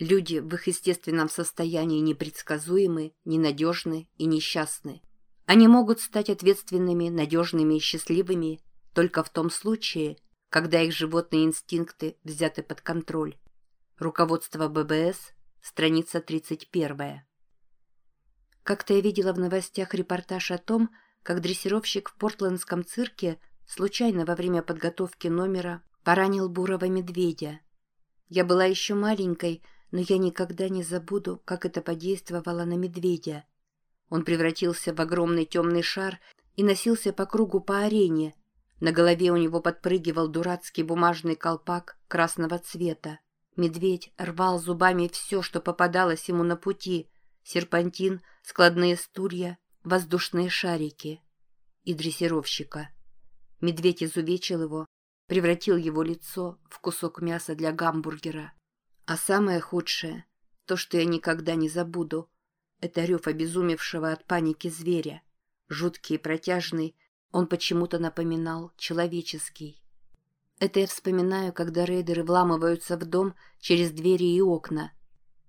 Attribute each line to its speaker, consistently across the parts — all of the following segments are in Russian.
Speaker 1: Люди в их естественном состоянии непредсказуемы, ненадежны и несчастны. Они могут стать ответственными, надежными и счастливыми только в том случае, когда их животные инстинкты взяты под контроль. Руководство ББС, страница 31. Как-то я видела в новостях репортаж о том, как дрессировщик в портландском цирке случайно во время подготовки номера поранил бурого медведя. Я была еще маленькой, но я никогда не забуду, как это подействовало на медведя. Он превратился в огромный темный шар и носился по кругу по арене. На голове у него подпрыгивал дурацкий бумажный колпак красного цвета. Медведь рвал зубами все, что попадалось ему на пути. Серпантин, складные стулья, воздушные шарики. И дрессировщика. Медведь изувечил его, превратил его лицо в кусок мяса для гамбургера. А самое худшее, то, что я никогда не забуду, это рев обезумевшего от паники зверя. Жуткий и протяжный, он почему-то напоминал человеческий. Это я вспоминаю, когда рейдеры вламываются в дом через двери и окна.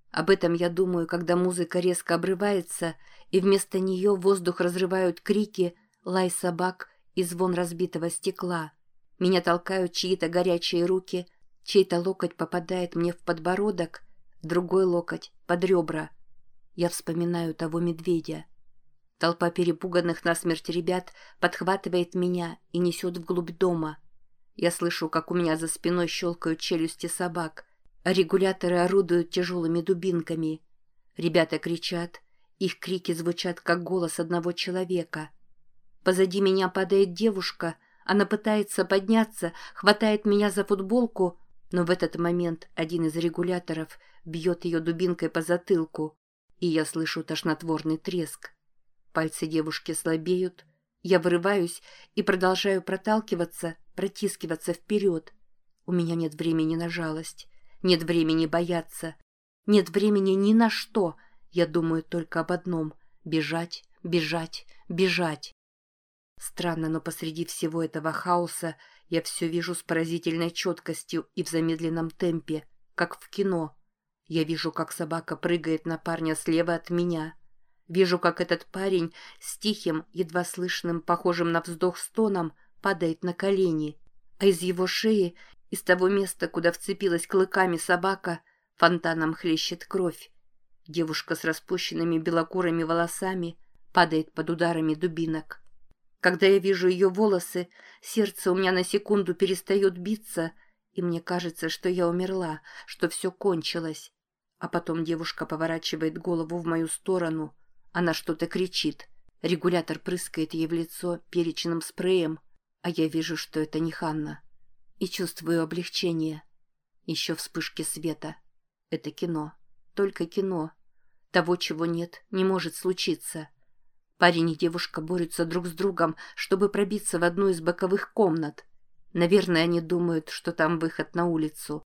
Speaker 1: Об этом я думаю, когда музыка резко обрывается, и вместо нее воздух разрывают крики, лай собак и звон разбитого стекла. Меня толкают чьи-то горячие руки — Чей-то локоть попадает мне в подбородок, другой локоть — под ребра. Я вспоминаю того медведя. Толпа перепуганных насмерть ребят подхватывает меня и несет вглубь дома. Я слышу, как у меня за спиной щелкают челюсти собак, а регуляторы орудуют тяжелыми дубинками. Ребята кричат, их крики звучат, как голос одного человека. Позади меня падает девушка, она пытается подняться, хватает меня за футболку — но в этот момент один из регуляторов бьет ее дубинкой по затылку, и я слышу тошнотворный треск. Пальцы девушки слабеют, я вырываюсь и продолжаю проталкиваться, протискиваться вперед. У меня нет времени на жалость, нет времени бояться, нет времени ни на что. Я думаю только об одном — бежать, бежать, бежать. Странно, но посреди всего этого хаоса я все вижу с поразительной четкостью и в замедленном темпе, как в кино. Я вижу, как собака прыгает на парня слева от меня. Вижу, как этот парень с тихим, едва слышным, похожим на вздох стоном, падает на колени, а из его шеи, из того места, куда вцепилась клыками собака, фонтаном хлещет кровь. Девушка с распущенными белокурыми волосами падает под ударами дубинок. Когда я вижу ее волосы, сердце у меня на секунду перестает биться, и мне кажется, что я умерла, что все кончилось. А потом девушка поворачивает голову в мою сторону. Она что-то кричит. Регулятор прыскает ей в лицо перечным спреем, а я вижу, что это не Ханна. И чувствую облегчение. Еще вспышки света. Это кино. Только кино. Того, чего нет, не может случиться. Парень и девушка борются друг с другом, чтобы пробиться в одну из боковых комнат. Наверное, они думают, что там выход на улицу.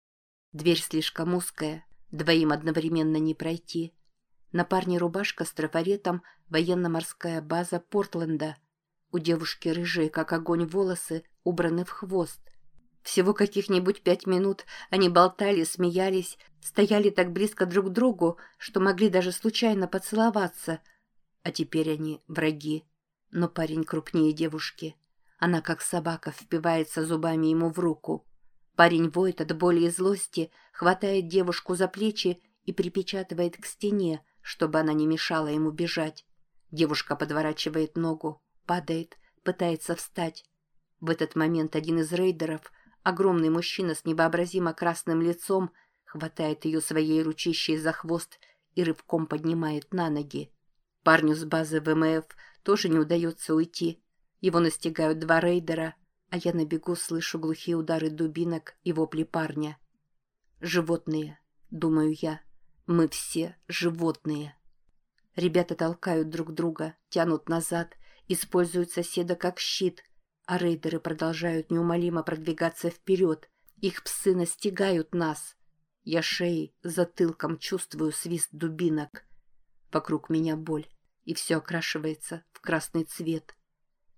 Speaker 1: Дверь слишком узкая, двоим одновременно не пройти. На парне рубашка с трафаретом военно-морская база Портленда. У девушки рыжие, как огонь, волосы, убраны в хвост. Всего каких-нибудь пять минут они болтали, смеялись, стояли так близко друг к другу, что могли даже случайно поцеловаться – а теперь они враги. Но парень крупнее девушки. Она, как собака, впивается зубами ему в руку. Парень воет от боли и злости, хватает девушку за плечи и припечатывает к стене, чтобы она не мешала ему бежать. Девушка подворачивает ногу, падает, пытается встать. В этот момент один из рейдеров, огромный мужчина с невообразимо красным лицом, хватает ее своей ручищей за хвост и рывком поднимает на ноги. Парню с базы ВМФ тоже не удается уйти. Его настигают два рейдера, а я на бегу слышу глухие удары дубинок и вопли парня. Животные, думаю я. Мы все животные. Ребята толкают друг друга, тянут назад, используют соседа как щит, а рейдеры продолжают неумолимо продвигаться вперед. Их псы настигают нас. Я шеей, затылком чувствую свист дубинок. Вокруг меня боль, и все окрашивается в красный цвет.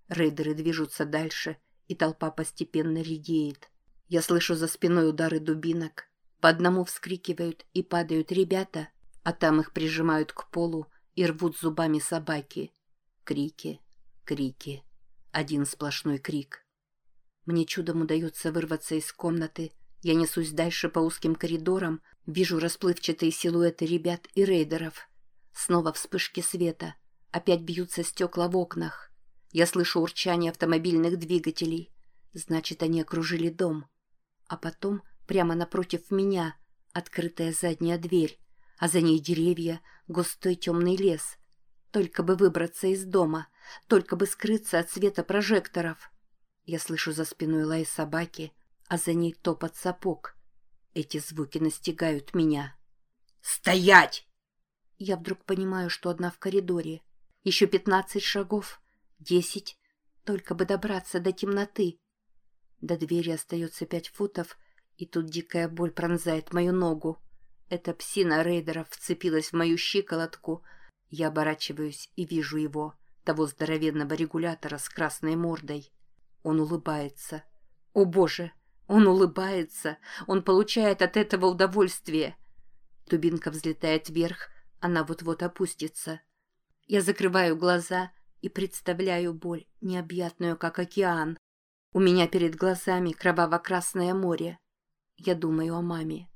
Speaker 1: Рейдеры движутся дальше, и толпа постепенно редеет. Я слышу за спиной удары дубинок. По одному вскрикивают и падают ребята, а там их прижимают к полу и рвут зубами собаки. Крики, крики. Один сплошной крик. Мне чудом удается вырваться из комнаты. Я несусь дальше по узким коридорам, вижу расплывчатые силуэты ребят и рейдеров. Снова вспышки света. Опять бьются стекла в окнах. Я слышу урчание автомобильных двигателей. Значит, они окружили дом. А потом, прямо напротив меня, открытая задняя дверь, а за ней деревья, густой темный лес. Только бы выбраться из дома, только бы скрыться от света прожекторов. Я слышу за спиной лай собаки, а за ней топот сапог. Эти звуки настигают меня.
Speaker 2: «Стоять!»
Speaker 1: Я вдруг понимаю, что одна в коридоре. Еще пятнадцать шагов, десять, только бы добраться до темноты. До двери остается пять футов, и тут дикая боль пронзает мою ногу. Эта псина рейдеров вцепилась в мою щиколотку. Я оборачиваюсь и вижу его, того здоровенного регулятора с красной мордой. Он улыбается. О боже, он улыбается, он получает от этого удовольствие. Тубинка взлетает вверх, она вот-вот опустится. Я закрываю глаза и представляю боль, необъятную, как океан. У меня перед глазами кроваво-красное море. Я думаю о маме.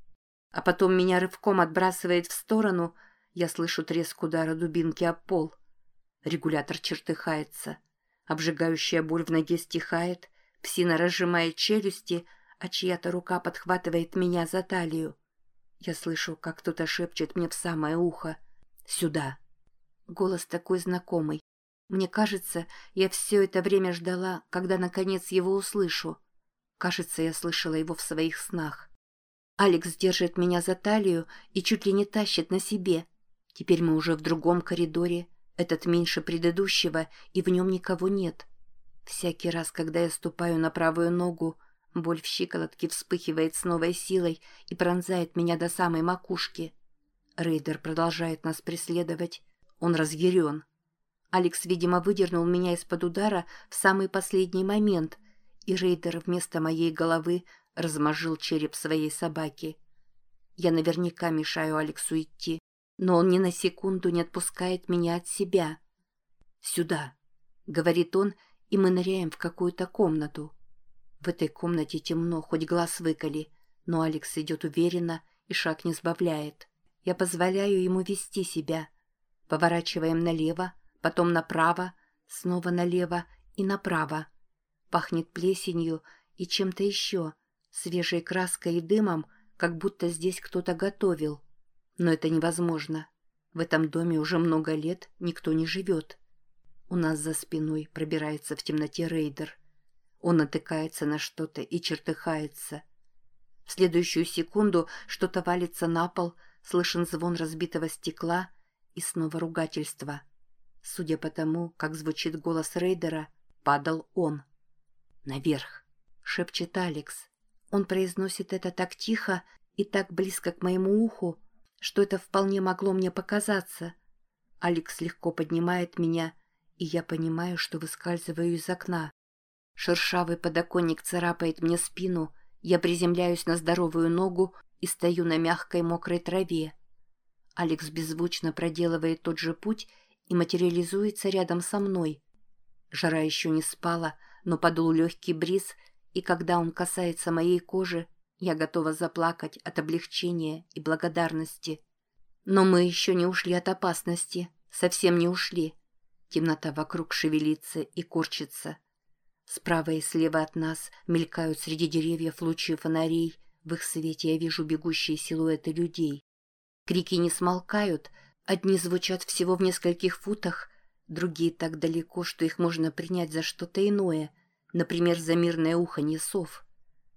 Speaker 1: А потом меня рывком отбрасывает в сторону, я слышу треск удара дубинки об пол. Регулятор чертыхается. Обжигающая боль в ноге стихает, псина разжимает челюсти, а чья-то рука подхватывает меня за талию. Я слышу, как кто-то шепчет мне в самое ухо. «Сюда!» Голос такой знакомый. Мне кажется, я все это время ждала, когда наконец его услышу. Кажется, я слышала его в своих снах. Алекс держит меня за талию и чуть ли не тащит на себе. Теперь мы уже в другом коридоре. Этот меньше предыдущего, и в нем никого нет. Всякий раз, когда я ступаю на правую ногу, боль в щиколотке вспыхивает с новой силой и пронзает меня до самой макушки. Рейдер продолжает нас преследовать. Он разъярен. Алекс, видимо, выдернул меня из-под удара в самый последний момент, и Рейдер вместо моей головы размозжил череп своей собаки. Я наверняка мешаю Алексу идти, но он ни на секунду не отпускает меня от себя. «Сюда», — говорит он, и мы ныряем в какую-то комнату. В этой комнате темно, хоть глаз выколи, но Алекс идет уверенно и шаг не сбавляет. Я позволяю ему вести себя. Поворачиваем налево, потом направо, снова налево и направо. Пахнет плесенью и чем-то еще — свежей краской и дымом, как будто здесь кто-то готовил. Но это невозможно. В этом доме уже много лет никто не живет. У нас за спиной пробирается в темноте рейдер. Он натыкается на что-то и чертыхается. В следующую секунду что-то валится на пол, слышен звон разбитого стекла и снова ругательство. Судя по тому, как звучит голос рейдера, падал он. «Наверх!» — шепчет Алекс. Он произносит это так тихо и так близко к моему уху, что это вполне могло мне показаться. Алекс легко поднимает меня, и я понимаю, что выскальзываю из окна. Шершавый подоконник царапает мне спину, я приземляюсь на здоровую ногу и стою на мягкой мокрой траве. Алекс беззвучно проделывает тот же путь и материализуется рядом со мной. Жара еще не спала, но подул легкий бриз, и когда он касается моей кожи, я готова заплакать от облегчения и благодарности. Но мы еще не ушли от опасности, совсем не ушли. Темнота вокруг шевелится и корчится. Справа и слева от нас мелькают среди деревьев лучи фонарей, в их свете я вижу бегущие силуэты людей. Крики не смолкают, одни звучат всего в нескольких футах, другие так далеко, что их можно принять за что-то иное, Например, за мирное уханье сов.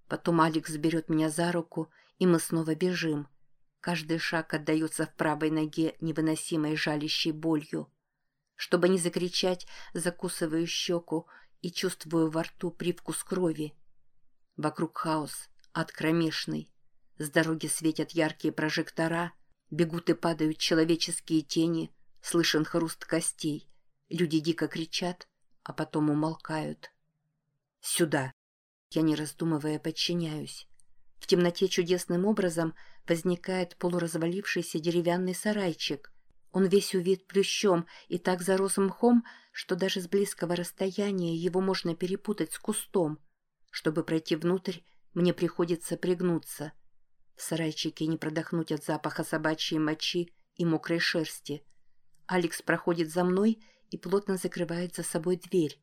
Speaker 1: Потом Алекс берет меня за руку, и мы снова бежим. Каждый шаг отдается в правой ноге невыносимой жалящей болью. Чтобы не закричать, закусываю щеку и чувствую во рту привкус крови. Вокруг хаос, ад кромешный. С дороги светят яркие прожектора, бегут и падают человеческие тени, слышен хруст костей. Люди дико кричат, а потом умолкают. «Сюда!» Я, не раздумывая, подчиняюсь. В темноте чудесным образом возникает полуразвалившийся деревянный сарайчик. Он весь увит плющом и так зарос мхом, что даже с близкого расстояния его можно перепутать с кустом. Чтобы пройти внутрь, мне приходится пригнуться. В сарайчике не продохнуть от запаха собачьей мочи и мокрой шерсти. Алекс проходит за мной и плотно закрывает за собой дверь.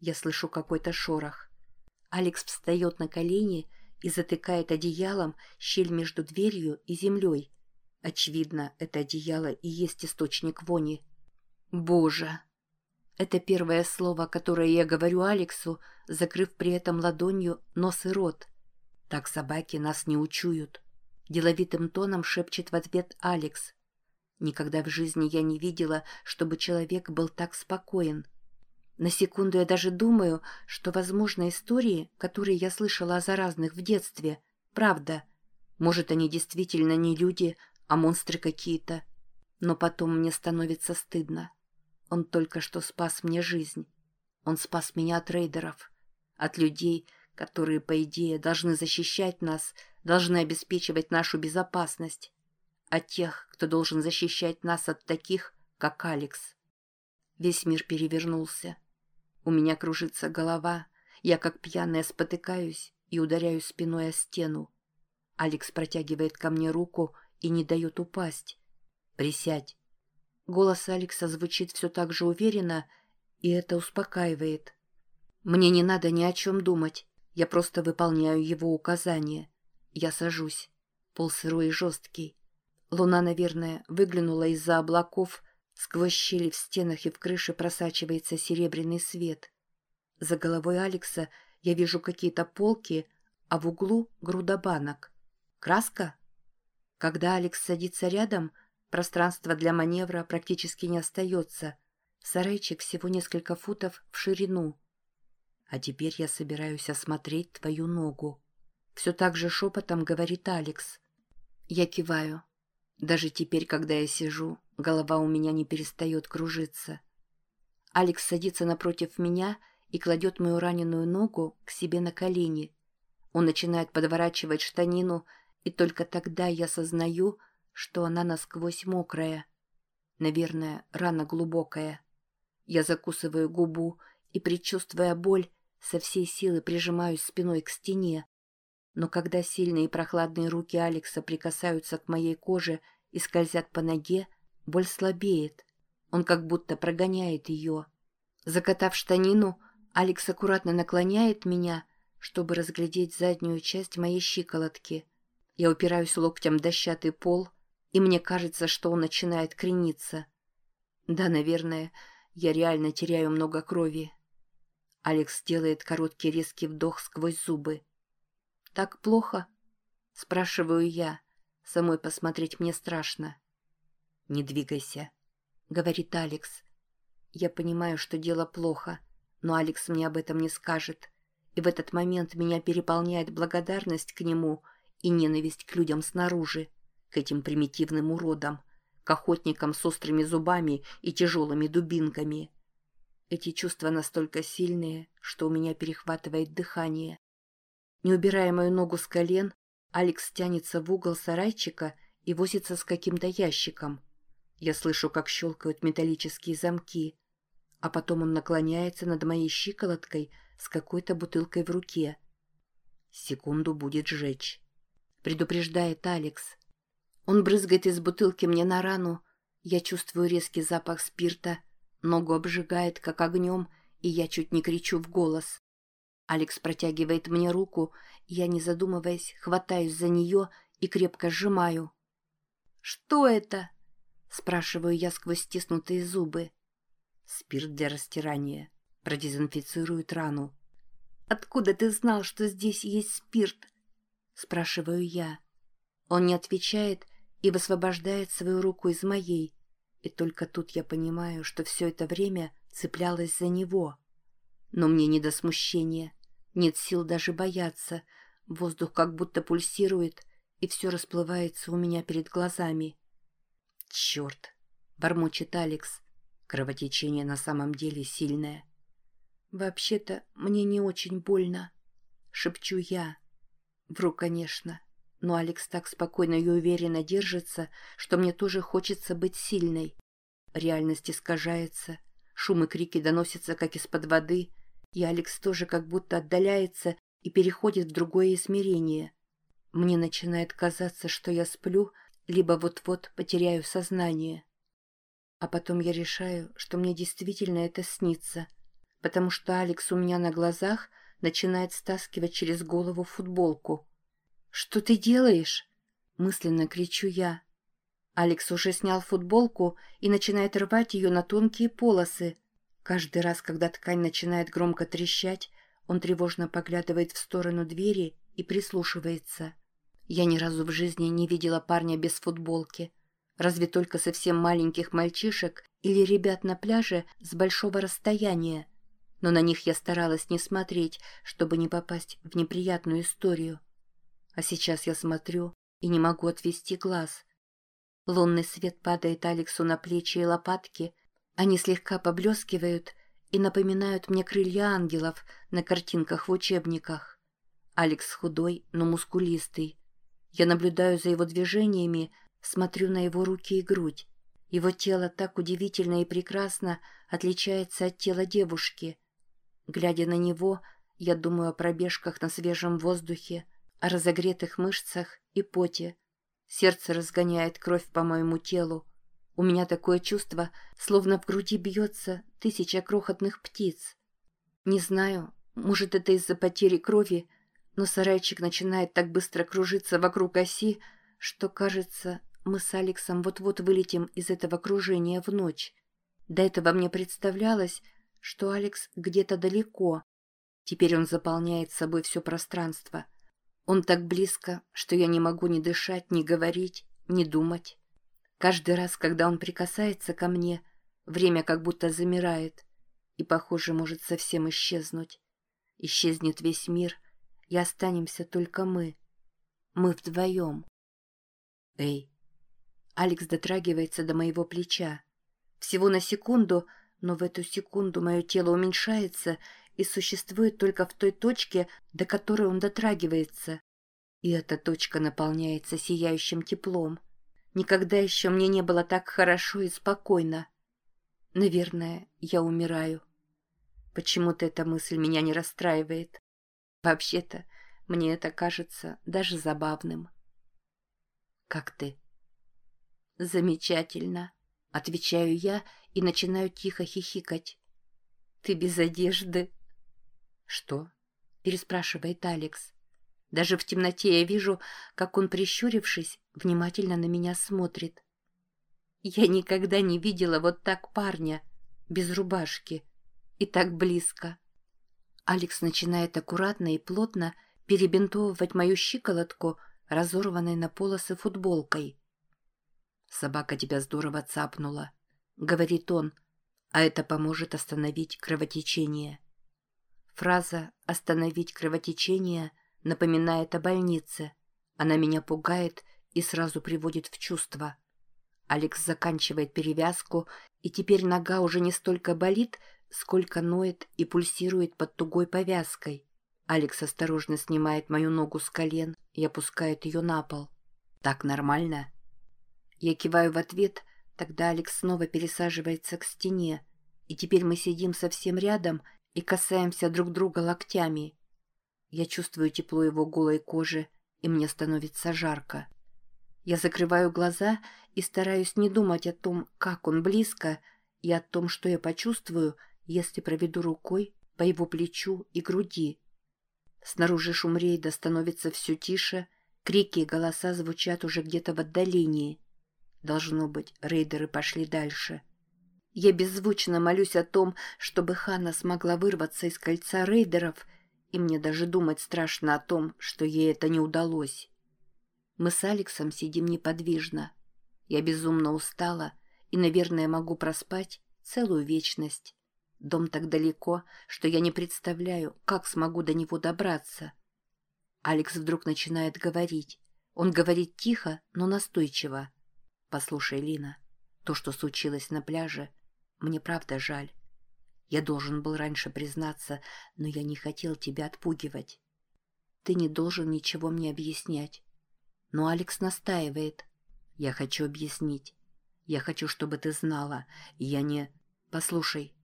Speaker 1: Я слышу какой-то шорох. Алекс встает на колени и затыкает одеялом щель между дверью и землей. Очевидно, это одеяло и есть источник вони. «Боже!» Это первое слово, которое я говорю Алексу, закрыв при этом ладонью нос и рот. Так собаки нас не учуют. Деловитым тоном шепчет в ответ Алекс. Никогда в жизни я не видела, чтобы человек был так спокоен. На секунду я даже думаю, что, возможно, истории, которые я слышала о заразных в детстве, правда. Может, они действительно не люди, а монстры какие-то. Но потом мне становится стыдно. Он только что спас мне жизнь. Он спас меня от рейдеров, от людей, которые, по идее, должны защищать нас, должны обеспечивать нашу безопасность, от тех, кто должен защищать нас от таких, как Алекс. Весь мир перевернулся. У меня кружится голова, я как пьяная спотыкаюсь и ударяю спиной о стену. Алекс протягивает ко мне руку и не дает упасть. «Присядь». Голос Алекса звучит все так же уверенно, и это успокаивает. Мне не надо ни о чем думать, я просто выполняю его указания. Я сажусь. Пол сырой и жесткий. Луна, наверное, выглянула из-за облаков Сквозь щели в стенах и в крыше просачивается серебряный свет. За головой Алекса я вижу какие-то полки, а в углу груда банок. Краска? Когда Алекс садится рядом, пространства для маневра практически не остается. Сарайчик всего несколько футов в ширину. А теперь я собираюсь осмотреть твою ногу. Все так же шепотом говорит Алекс. Я киваю. Даже теперь, когда я сижу, голова у меня не перестает кружиться. Алекс садится напротив меня и кладет мою раненую ногу к себе на колени. Он начинает подворачивать штанину, и только тогда я сознаю, что она насквозь мокрая. Наверное, рана глубокая. Я закусываю губу и, предчувствуя боль, со всей силы прижимаюсь спиной к стене. Но когда сильные и прохладные руки Алекса прикасаются к моей коже и скользят по ноге, боль слабеет. Он как будто прогоняет ее. Закатав штанину, Алекс аккуратно наклоняет меня, чтобы разглядеть заднюю часть моей щиколотки. Я упираюсь локтем в дощатый пол, и мне кажется, что он начинает крениться. Да, наверное, я реально теряю много крови. Алекс делает короткий резкий вдох сквозь зубы. «Так плохо?» – спрашиваю я. Самой посмотреть мне страшно. «Не двигайся», — говорит Алекс. Я понимаю, что дело плохо, но Алекс мне об этом не скажет. И в этот момент меня переполняет благодарность к нему и ненависть к людям снаружи, к этим примитивным уродам, к охотникам с острыми зубами и тяжелыми дубинками. Эти чувства настолько сильные, что у меня перехватывает дыхание. Не убирая мою ногу с колен, Алекс тянется в угол сарайчика и возится с каким-то ящиком. Я слышу, как щелкают металлические замки. А потом он наклоняется над моей щиколоткой с какой-то бутылкой в руке. Секунду будет жечь. Предупреждает Алекс. Он брызгает из бутылки мне на рану. Я чувствую резкий запах спирта. Ногу обжигает, как огнем, и я чуть не кричу в голос. Алекс протягивает мне руку, я, не задумываясь, хватаюсь за нее и крепко сжимаю. «Что это?» — спрашиваю я сквозь стиснутые зубы. «Спирт для растирания. Продезинфицирует рану». «Откуда ты знал, что здесь есть спирт?» — спрашиваю я. Он не отвечает и высвобождает свою руку из моей. И только тут я понимаю, что все это время цеплялась за него. Но мне не до смущения. Нет сил даже бояться. Воздух как будто пульсирует, и все расплывается у меня перед глазами. «Черт!» — бормочет Алекс. Кровотечение на самом деле сильное. «Вообще-то мне не очень больно», — шепчу я. Вру, конечно. Но Алекс так спокойно и уверенно держится, что мне тоже хочется быть сильной. Реальность искажается, шум и крики доносятся, как из-под воды, и Алекс тоже как будто отдаляется и переходит в другое измерение. Мне начинает казаться, что я сплю, либо вот-вот потеряю сознание. А потом я решаю, что мне действительно это снится, потому что Алекс у меня на глазах начинает стаскивать через голову футболку. «Что ты делаешь?» — мысленно кричу я. Алекс уже снял футболку и начинает рвать ее на тонкие полосы. Каждый раз, когда ткань начинает громко трещать, он тревожно поглядывает в сторону двери и прислушивается. Я ни разу в жизни не видела парня без футболки. Разве только совсем маленьких мальчишек или ребят на пляже с большого расстояния. Но на них я старалась не смотреть, чтобы не попасть в неприятную историю. А сейчас я смотрю и не могу отвести глаз. Лунный свет падает Алексу на плечи и лопатки. Они слегка поблескивают и напоминают мне крылья ангелов на картинках в учебниках. Алекс худой, но мускулистый. Я наблюдаю за его движениями, смотрю на его руки и грудь. Его тело так удивительно и прекрасно отличается от тела девушки. Глядя на него, я думаю о пробежках на свежем воздухе, о разогретых мышцах и поте. Сердце разгоняет кровь по моему телу. У меня такое чувство, словно в груди бьется тысяча крохотных птиц. Не знаю, может, это из-за потери крови, но сарайчик начинает так быстро кружиться вокруг оси, что, кажется, мы с Алексом вот-вот вылетим из этого кружения в ночь. До этого мне представлялось, что Алекс где-то далеко. Теперь он заполняет собой все пространство — он так близко, что я не могу ни дышать, ни говорить, ни думать. Каждый раз, когда он прикасается ко мне, время как будто замирает и, похоже, может совсем исчезнуть. Исчезнет весь мир, и останемся только мы. Мы вдвоем. Эй. Алекс дотрагивается до моего плеча. Всего на секунду, но в эту секунду мое тело уменьшается и существует только в той точке, до которой он дотрагивается. И эта точка наполняется сияющим теплом. Никогда еще мне не было так хорошо и спокойно. Наверное, я умираю. Почему-то эта мысль меня не расстраивает. Вообще-то, мне это кажется даже забавным. «Как ты?» «Замечательно», — отвечаю я и начинаю тихо хихикать. «Ты без одежды?» «Что?» — переспрашивает Алекс. Даже в темноте я вижу, как он, прищурившись, внимательно на меня смотрит. Я никогда не видела вот так парня, без рубашки, и так близко. Алекс начинает аккуратно и плотно перебинтовывать мою щиколотку, разорванной на полосы футболкой. «Собака тебя здорово цапнула», — говорит он, — «а это поможет остановить кровотечение». Фраза «остановить кровотечение» напоминает о больнице. Она меня пугает и сразу приводит в чувство. Алекс заканчивает перевязку, и теперь нога уже не столько болит, сколько ноет и пульсирует под тугой повязкой. Алекс осторожно снимает мою ногу с колен и опускает ее на пол. «Так нормально?» Я киваю в ответ, тогда Алекс снова пересаживается к стене, и теперь мы сидим совсем рядом – и касаемся друг друга локтями. Я чувствую тепло его голой кожи, и мне становится жарко. Я закрываю глаза и стараюсь не думать о том, как он близко, и о том, что я почувствую, если проведу рукой по его плечу и груди. Снаружи шум рейда становится все тише, крики и голоса звучат уже где-то в отдалении. Должно быть, рейдеры пошли дальше. Я беззвучно молюсь о том, чтобы Ханна смогла вырваться из кольца рейдеров, и мне даже думать страшно о том, что ей это не удалось. Мы с Алексом сидим неподвижно. Я безумно устала и, наверное, могу проспать целую вечность. Дом так далеко, что я не представляю, как смогу до него добраться. Алекс вдруг начинает говорить. Он говорит тихо, но настойчиво. «Послушай, Лина, то, что случилось на пляже, мне правда жаль. Я должен был раньше признаться, но я не хотел тебя отпугивать. Ты не должен ничего мне объяснять. Но Алекс настаивает. Я хочу объяснить. Я хочу, чтобы ты знала. Я не... Послушай.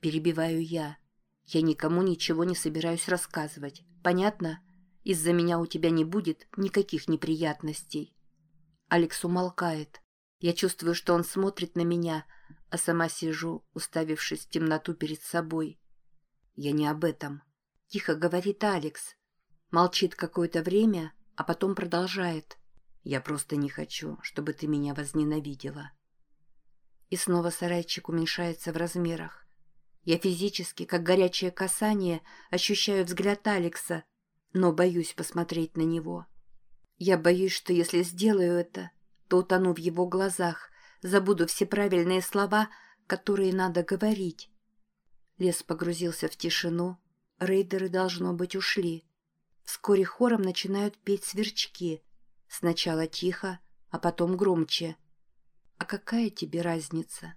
Speaker 1: Перебиваю я. Я никому ничего не собираюсь рассказывать. Понятно? Из-за меня у тебя не будет никаких неприятностей. Алекс умолкает. Я чувствую, что он смотрит на меня, а сама сижу, уставившись в темноту перед собой. Я не об этом. Тихо говорит Алекс. Молчит какое-то время, а потом продолжает. Я просто не хочу, чтобы ты меня возненавидела. И снова сарайчик уменьшается в размерах. Я физически, как горячее касание, ощущаю взгляд Алекса, но боюсь посмотреть на него. Я боюсь, что если сделаю это, то утону в его глазах, забуду все правильные слова, которые надо говорить. Лес погрузился в тишину, рейдеры, должно быть, ушли. Вскоре хором начинают петь сверчки. Сначала тихо, а потом громче. «А какая тебе разница?»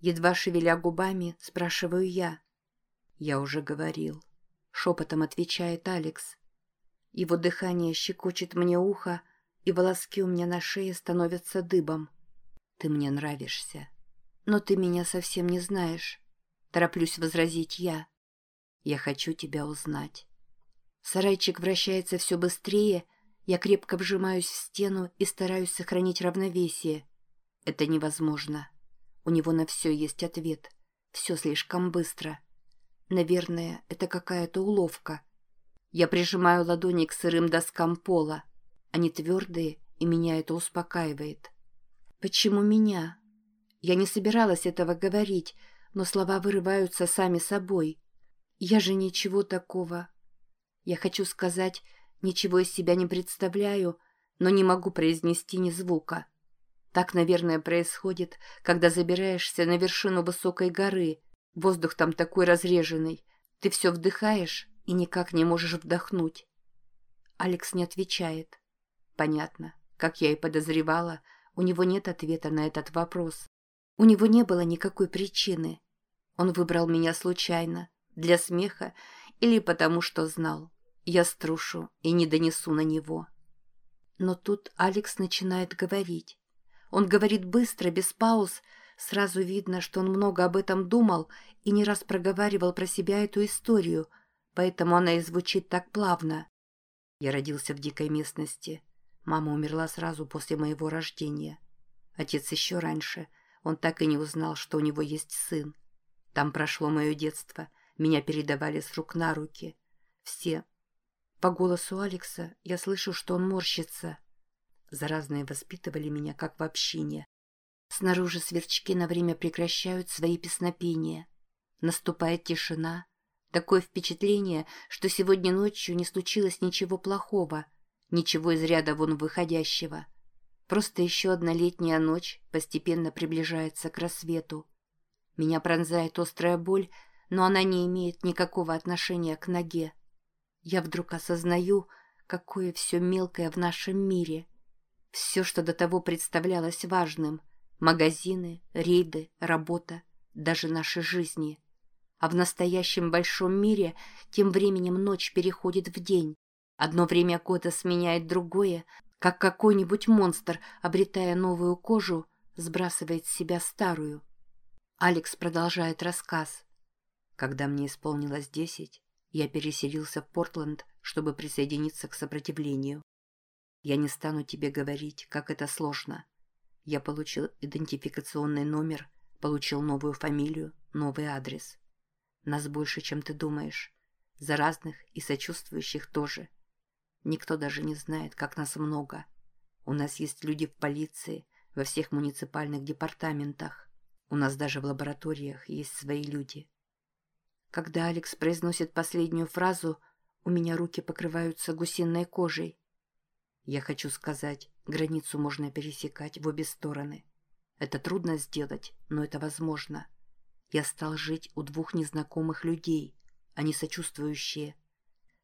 Speaker 1: Едва шевеля губами, спрашиваю я. «Я уже говорил», — шепотом отвечает Алекс. Его дыхание щекочет мне ухо, и волоски у меня на шее становятся дыбом. Ты мне нравишься. Но ты меня совсем не знаешь. Тороплюсь возразить я. Я хочу тебя узнать. Сарайчик вращается все быстрее, я крепко вжимаюсь в стену и стараюсь сохранить равновесие. Это невозможно. У него на все есть ответ. Все слишком быстро. Наверное, это какая-то уловка. Я прижимаю ладони к сырым доскам пола. Они твердые, и меня это успокаивает. Почему меня? Я не собиралась этого говорить, но слова вырываются сами собой. Я же ничего такого. Я хочу сказать, ничего из себя не представляю, но не могу произнести ни звука. Так, наверное, происходит, когда забираешься на вершину высокой горы. Воздух там такой разреженный. Ты все вдыхаешь, и никак не можешь вдохнуть. Алекс не отвечает. Понятно. Как я и подозревала, у него нет ответа на этот вопрос. У него не было никакой причины. Он выбрал меня случайно, для смеха или потому что знал. Я струшу и не донесу на него. Но тут Алекс начинает говорить. Он говорит быстро, без пауз. Сразу видно, что он много об этом думал и не раз проговаривал про себя эту историю, поэтому она и звучит так плавно. Я родился в дикой местности. Мама умерла сразу после моего рождения. Отец еще раньше. Он так и не узнал, что у него есть сын. Там прошло мое детство. Меня передавали с рук на руки. Все. По голосу Алекса я слышу, что он морщится. Заразные воспитывали меня, как в общине. Снаружи сверчки на время прекращают свои песнопения. Наступает тишина, Такое впечатление, что сегодня ночью не случилось ничего плохого, ничего из ряда вон выходящего. Просто еще одна летняя ночь постепенно приближается к рассвету. Меня пронзает острая боль, но она не имеет никакого отношения к ноге. Я вдруг осознаю, какое все мелкое в нашем мире. Все, что до того представлялось важным. Магазины, рейды, работа, даже наши жизни — а в настоящем большом мире тем временем ночь переходит в день. Одно время года сменяет другое, как какой-нибудь монстр, обретая новую кожу, сбрасывает с себя старую. Алекс продолжает рассказ. Когда мне исполнилось десять, я переселился в Портленд, чтобы присоединиться к сопротивлению. Я не стану тебе говорить, как это сложно. Я получил идентификационный номер, получил новую фамилию, новый адрес. Нас больше, чем ты думаешь. Заразных и сочувствующих тоже. Никто даже не знает, как нас много. У нас есть люди в полиции, во всех муниципальных департаментах. У нас даже в лабораториях есть свои люди. Когда Алекс произносит последнюю фразу, у меня руки покрываются гусиной кожей. Я хочу сказать, границу можно пересекать в обе стороны. Это трудно сделать, но это возможно. Я стал жить у двух незнакомых людей, они сочувствующие.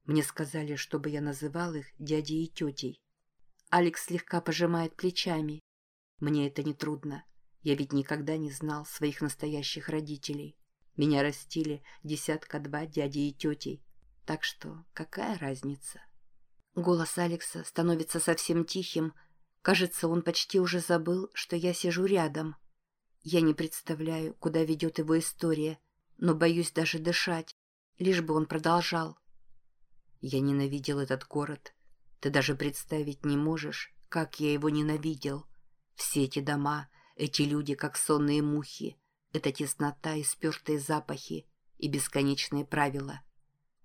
Speaker 1: Мне сказали, чтобы я называл их дядей и тетей. Алекс слегка пожимает плечами. Мне это не трудно. Я ведь никогда не знал своих настоящих родителей. Меня растили десятка-два дядей и тетей. Так что какая разница? Голос Алекса становится совсем тихим. Кажется, он почти уже забыл, что я сижу рядом. Я не представляю, куда ведет его история, но боюсь даже дышать, лишь бы он продолжал. Я ненавидел этот город. Ты даже представить не можешь, как я его ненавидел. Все эти дома, эти люди, как сонные мухи, эта теснота и спертые запахи и бесконечные правила.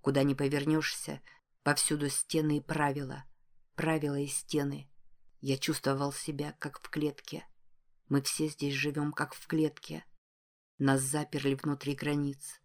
Speaker 1: Куда ни повернешься, повсюду стены и правила. Правила и стены. Я чувствовал себя, как в клетке. Мы все здесь живем, как в клетке. Нас заперли внутри границ.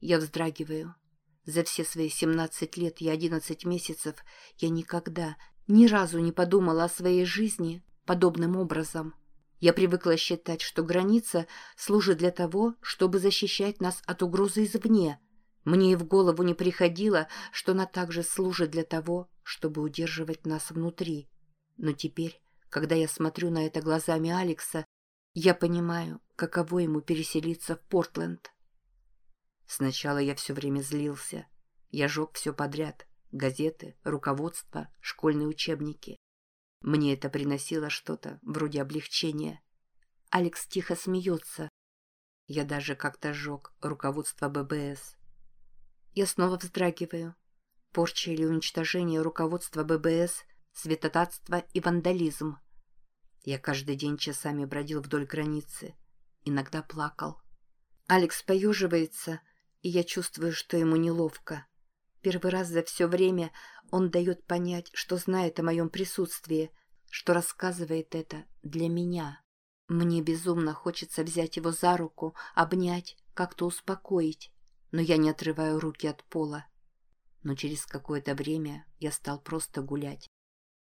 Speaker 1: Я вздрагиваю. За все свои 17 лет и 11 месяцев я никогда, ни разу не подумала о своей жизни подобным образом. Я привыкла считать, что граница служит для того, чтобы защищать нас от угрозы извне. Мне и в голову не приходило, что она также служит для того, чтобы удерживать нас внутри. Но теперь когда я смотрю на это глазами Алекса, я понимаю, каково ему переселиться в Портленд. Сначала я все время злился. Я жег все подряд. Газеты, руководство, школьные учебники. Мне это приносило что-то вроде облегчения. Алекс тихо смеется. Я даже как-то сжег руководство ББС. Я снова вздрагиваю. Порча или уничтожение руководства ББС святотатство и вандализм. Я каждый день часами бродил вдоль границы. Иногда плакал. Алекс поюживается, и я чувствую, что ему неловко. Первый раз за все время он дает понять, что знает о моем присутствии, что рассказывает это для меня. Мне безумно хочется взять его за руку, обнять, как-то успокоить, но я не отрываю руки от пола. Но через какое-то время я стал просто гулять.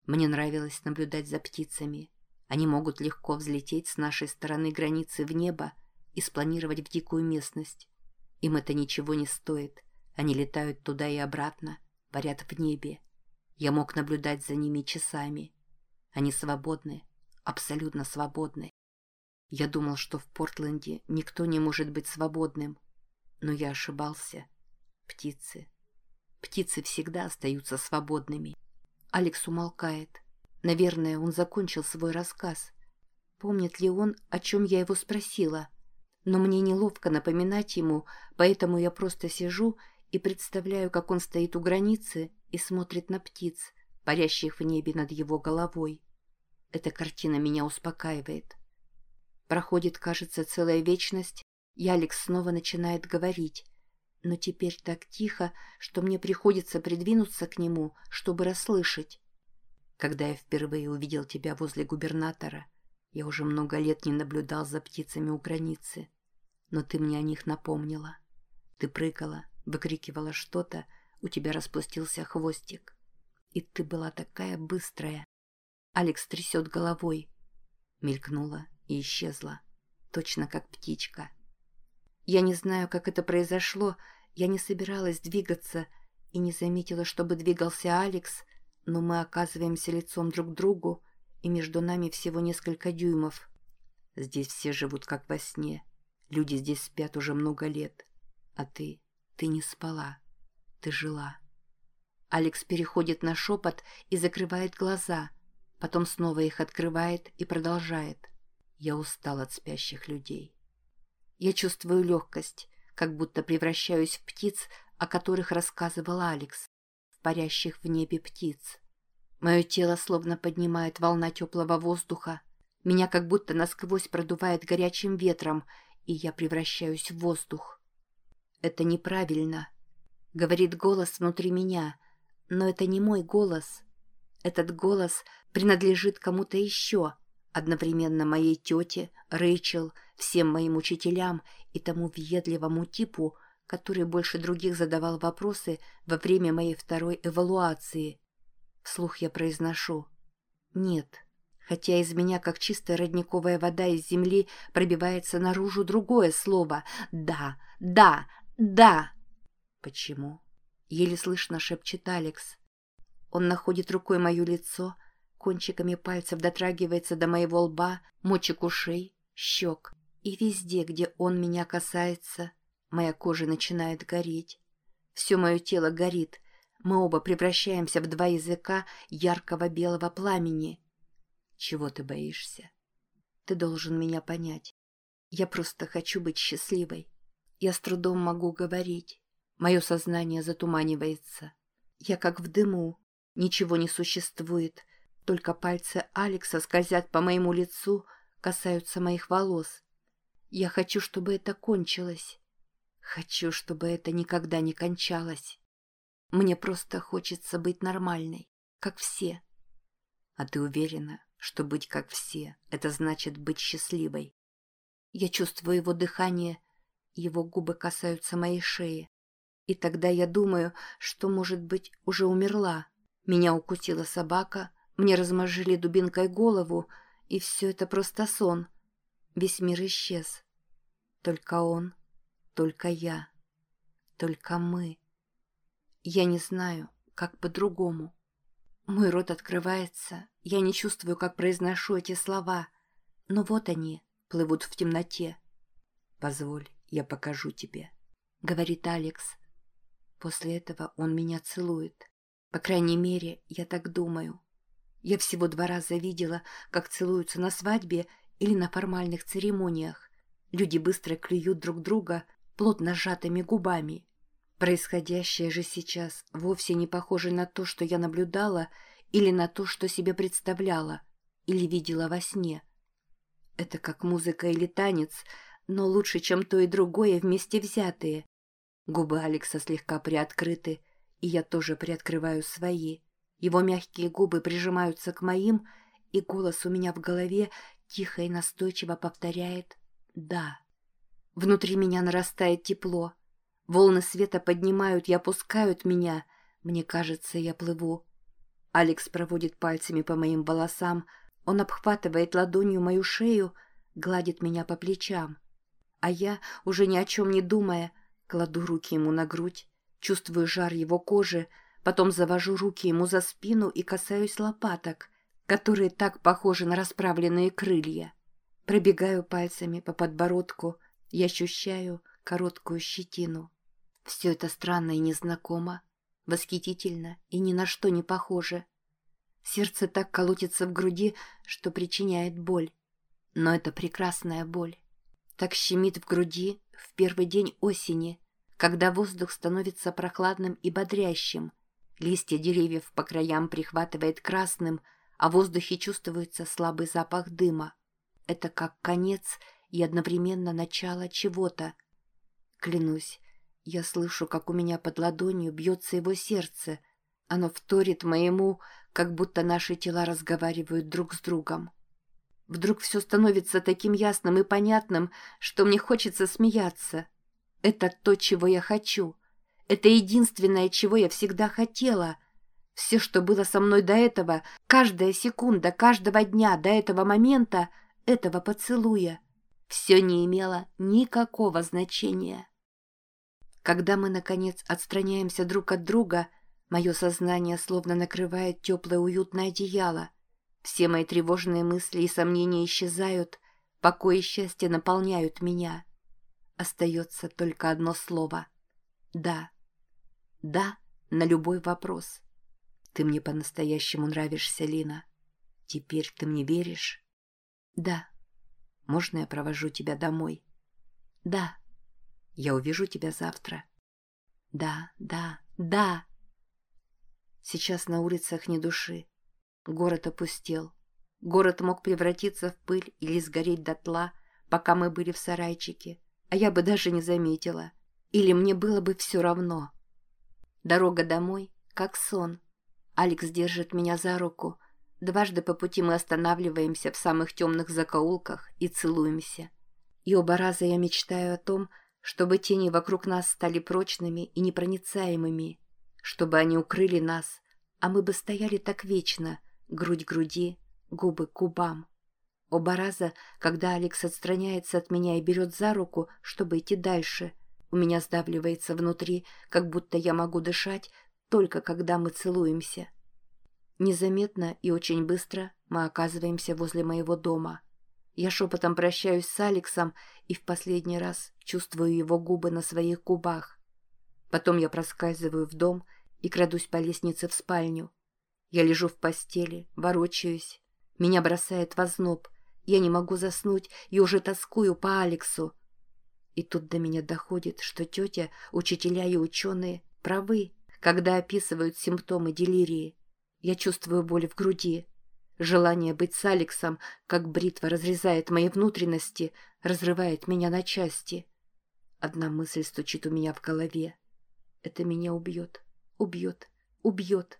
Speaker 1: Мне нравилось наблюдать за птицами. Они могут легко взлететь с нашей стороны границы в небо и спланировать в дикую местность. Им это ничего не стоит. Они летают туда и обратно, парят в небе. Я мог наблюдать за ними часами. Они свободны, абсолютно свободны. Я думал, что в Портленде никто не может быть свободным. Но я ошибался. Птицы. Птицы всегда остаются свободными. Алекс умолкает. Наверное, он закончил свой рассказ. Помнит ли он, о чем я его спросила? Но мне неловко напоминать ему, поэтому я просто сижу и представляю, как он стоит у границы и смотрит на птиц, парящих в небе над его головой. Эта картина меня успокаивает. Проходит, кажется, целая вечность, и Алекс снова начинает говорить но теперь так тихо, что мне приходится придвинуться к нему, чтобы расслышать. Когда я впервые увидел тебя возле губернатора, я уже много лет не наблюдал за птицами у границы, но ты мне о них напомнила. Ты прыгала, выкрикивала что-то, у тебя распустился хвостик. И ты была такая быстрая. Алекс трясет головой. Мелькнула и исчезла, точно как птичка. Я не знаю, как это произошло, я не собиралась двигаться и не заметила, чтобы двигался Алекс, но мы оказываемся лицом друг к другу, и между нами всего несколько дюймов. Здесь все живут как во сне. Люди здесь спят уже много лет. А ты, ты не спала. Ты жила. Алекс переходит на шепот и закрывает глаза, потом снова их открывает и продолжает. Я устал от спящих людей. Я чувствую легкость, как будто превращаюсь в птиц, о которых рассказывал Алекс, в парящих в небе птиц. Мое тело словно поднимает волна теплого воздуха, меня как будто насквозь продувает горячим ветром, и я превращаюсь в воздух. «Это неправильно», — говорит голос внутри меня, но это не мой голос. Этот голос принадлежит кому-то еще, одновременно моей тете, Рэйчел — всем моим учителям и тому въедливому типу, который больше других задавал вопросы во время моей второй эвалуации. Вслух я произношу «Нет». Хотя из меня, как чистая родниковая вода из земли, пробивается наружу другое слово «да, да, да». «Почему?» — еле слышно шепчет Алекс. Он находит рукой мое лицо, кончиками пальцев дотрагивается до моего лба, мочек ушей, щек. И везде, где он меня касается, моя кожа начинает гореть. Все мое тело горит, Мы оба превращаемся в два языка яркого белого пламени. Чего ты боишься? Ты должен меня понять. Я просто хочу быть счастливой. Я с трудом могу говорить. Мое сознание затуманивается. Я как в дыму. Ничего не существует. Только пальцы Алекса скользят по моему лицу, касаются моих волос. Я хочу, чтобы это кончилось. Хочу, чтобы это никогда не кончалось. Мне просто хочется быть нормальной, как все. А ты уверена, что быть как все — это значит быть счастливой? Я чувствую его дыхание, его губы касаются моей шеи. И тогда я думаю, что, может быть, уже умерла. Меня укусила собака, мне размозжили дубинкой голову, и все это просто сон. Весь мир исчез. Только он, только я, только мы. Я не знаю, как по-другому. Мой рот открывается, я не чувствую, как произношу эти слова, но вот они плывут в темноте. «Позволь, я покажу тебе», — говорит Алекс. После этого он меня целует. По крайней мере, я так думаю. Я всего два раза видела, как целуются на свадьбе или на формальных церемониях. Люди быстро клюют друг друга плотно сжатыми губами. Происходящее же сейчас вовсе не похоже на то, что я наблюдала, или на то, что себе представляла, или видела во сне. Это как музыка или танец, но лучше, чем то и другое вместе взятые. Губы Алекса слегка приоткрыты, и я тоже приоткрываю свои. Его мягкие губы прижимаются к моим, и голос у меня в голове тихо и настойчиво повторяет «да». Внутри меня нарастает тепло. Волны света поднимают и опускают меня. Мне кажется, я плыву. Алекс проводит пальцами по моим волосам. Он обхватывает ладонью мою шею, гладит меня по плечам. А я, уже ни о чем не думая, Кладу руки ему на грудь, чувствую жар его кожи, потом завожу руки ему за спину и касаюсь лопаток, которые так похожи на расправленные крылья. Пробегаю пальцами по подбородку и ощущаю короткую щетину. Все это странно и незнакомо, восхитительно и ни на что не похоже. Сердце так колотится в груди, что причиняет боль. Но это прекрасная боль. Так щемит в груди, в первый день осени, когда воздух становится прохладным и бодрящим. Листья деревьев по краям прихватывает красным, а в воздухе чувствуется слабый запах дыма. Это как конец и одновременно начало чего-то. Клянусь, я слышу, как у меня под ладонью бьется его сердце. Оно вторит моему, как будто наши тела разговаривают друг с другом. Вдруг все становится таким ясным и понятным, что мне хочется смеяться. Это то, чего я хочу. Это единственное, чего я всегда хотела. Все, что было со мной до этого, каждая секунда, каждого дня до этого момента, этого поцелуя, все не имело никакого значения. Когда мы, наконец, отстраняемся друг от друга, мое сознание словно накрывает теплое уютное одеяло — все мои тревожные мысли и сомнения исчезают, покой и счастье наполняют меня. Остается только одно слово. Да. Да на любой вопрос. Ты мне по-настоящему нравишься, Лина. Теперь ты мне веришь? Да. Можно я провожу тебя домой? Да. Я увижу тебя завтра. Да, да, да. Сейчас на улицах ни души. Город опустел. Город мог превратиться в пыль или сгореть дотла, пока мы были в сарайчике, а я бы даже не заметила. Или мне было бы все равно. Дорога домой, как сон. Алекс держит меня за руку. Дважды по пути мы останавливаемся в самых темных закоулках и целуемся. И оба раза я мечтаю о том, чтобы тени вокруг нас стали прочными и непроницаемыми, чтобы они укрыли нас, а мы бы стояли так вечно — грудь к груди, губы к губам. Оба раза, когда Алекс отстраняется от меня и берет за руку, чтобы идти дальше, у меня сдавливается внутри, как будто я могу дышать, только когда мы целуемся. Незаметно и очень быстро мы оказываемся возле моего дома. Я шепотом прощаюсь с Алексом и в последний раз чувствую его губы на своих губах. Потом я проскальзываю в дом и крадусь по лестнице в спальню. Я лежу в постели, ворочаюсь. Меня бросает в озноб. Я не могу заснуть и уже тоскую по Алексу. И тут до меня доходит, что тетя, учителя и ученые правы, когда описывают симптомы делирии. Я чувствую боль в груди. Желание быть с Алексом, как бритва разрезает мои внутренности, разрывает меня на части. Одна мысль стучит у меня в голове. Это меня убьет, убьет, убьет.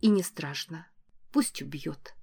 Speaker 1: И не страшно. Пусть убьет.